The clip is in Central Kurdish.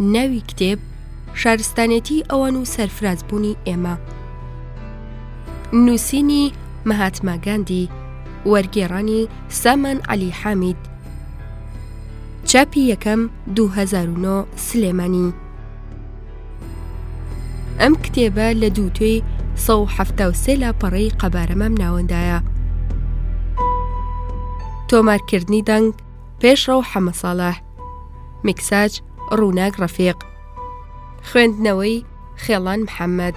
ناوی کتێب شارستانێتی ئەوان و سەرفرازبوونی ئێمە نووسینی مەهاتماگاندی وەرگێڕانی سامان علی حامید چاپی یەکەم 2009 سلێمانی ئەم کتێبە لە دوو توێی 1970 لا پەڕەی قەبارەمەم ناوەندایە تۆمارکردنی دەنگ پێشڕەو حەمە ساڵح میکساج ڕووناک ڕەفیق خوێندنەوەی خێڵان محەممەد.